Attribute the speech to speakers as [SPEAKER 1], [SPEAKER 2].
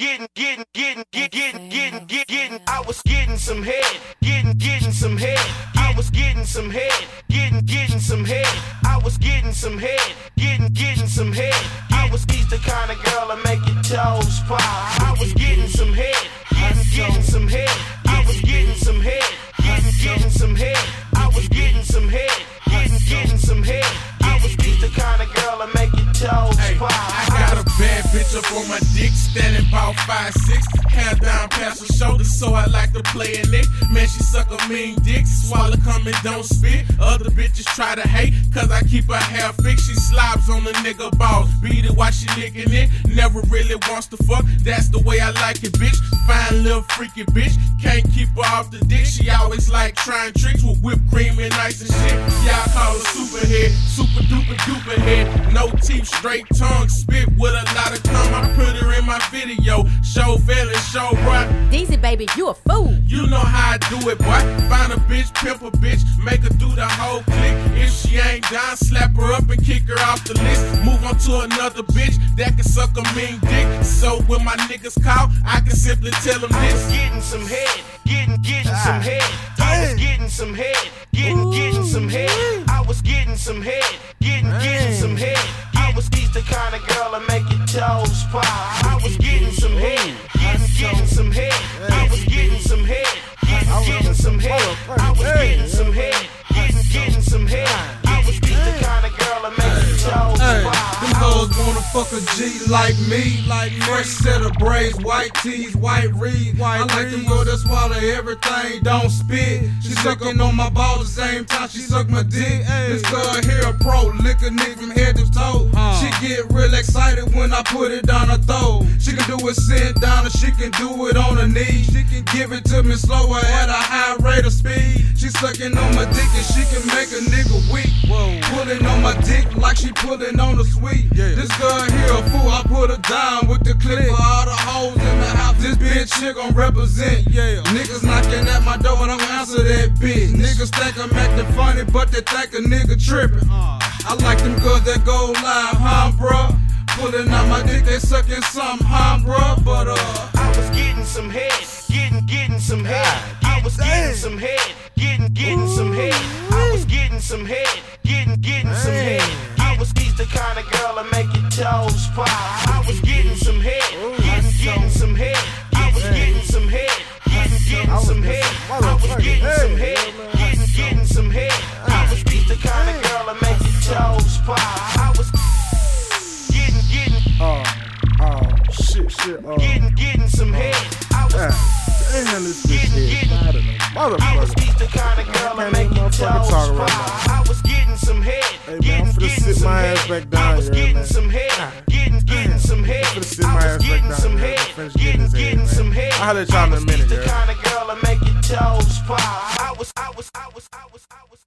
[SPEAKER 1] getting, getting, getting, getting, getting, getting, getting, getting. I was getting some head, getting, getting some head. I was getting some head, getting, getting some head. I was getting some head, getting, getting some head. I was he's the kind of girl that make your toes pop. I was getting some head, getting, getting some head. I was getting some head, getting, getting some head.
[SPEAKER 2] Up on my dick, standing about five six, hair down past her shoulders, so I like to play in it. Man, she suck a mean dick, swallow come and don't spit. Other bitches try to hate, cause I keep her hair fixed. She slobs on the nigga balls, beat it while she licking it. Never really wants to fuck, that's the way I like it, bitch. Fine little freaky bitch, can't keep her off the dick. She always like trying tricks with whipped cream and ice and shit. Y'all call her superhead, super duper duper head. No teeth, straight tongue, spit with a
[SPEAKER 3] baby, you a fool.
[SPEAKER 2] You know how I do it, boy. Find a bitch, pimp a bitch, make her do the whole click. If she ain't down, slap her up and kick her off the list. Move on to another bitch that can suck a mean dick. So when my niggas call, I can simply tell them
[SPEAKER 1] I was
[SPEAKER 2] this.
[SPEAKER 1] getting some head, getting, getting some ah. head. I was getting some head, getting, getting some head. I was getting some head, getting, getting some head. I was he's the kind of girl that make your toes pop. I was getting some head,
[SPEAKER 4] a G like me. Like Fresh set of braids, white tees, white reed. I like them girls that swallow everything, don't spit. She sucking on my balls the same time she suck my dick. This girl here a pro, lick a nigga from head to toe. She get real excited when I put it down her throat. She can do it sit down or she can do it on her knees. She can give it to me slower at a high rate of speed. She sucking on my dick and she can make a nigga weak. Whoa. Pulling on my dick like she pulling on a sweet. Yeah. This girl here a fool, I put her down with the clip for all the hoes in the house. This bitch here gon' represent. Yeah. Niggas knocking at my door and I'm answer that bitch. Niggas think I'm acting funny, but they think a nigga tripping. Uh. I like them girls that go live, huh, bruh? Pulling out my dick, they sucking some? But uh.
[SPEAKER 1] I was getting some head, getting, getting some head. I was getting some head, getting, getting some head. I was getting some head, getting, getting some head. I was he's the kind of girl that make your toes pop. I was getting some head, getting, getting some head. I was getting some head, getting, getting some head. I was getting some head, getting, getting some head. I was he's the kind of girl that make your toes pop. Motherfucker. I was the kind of girl that make your toes
[SPEAKER 5] fly. Right
[SPEAKER 1] I was getting some head.
[SPEAKER 5] getting, Hey, man,
[SPEAKER 1] getting,
[SPEAKER 5] I'm finna
[SPEAKER 1] getting
[SPEAKER 5] sit
[SPEAKER 1] some
[SPEAKER 5] my
[SPEAKER 1] head.
[SPEAKER 5] ass back down I
[SPEAKER 1] was
[SPEAKER 5] here,
[SPEAKER 1] getting
[SPEAKER 5] man.
[SPEAKER 1] some head. Getting, getting some head.
[SPEAKER 5] I'm finna sit my ass back down
[SPEAKER 1] some head.
[SPEAKER 5] Getting,
[SPEAKER 1] getting, getting some head.
[SPEAKER 5] I'll let y'all in a minute, girl.
[SPEAKER 1] I was the kind of girl that make your toes fly. I was, I was, I was, I was, I was.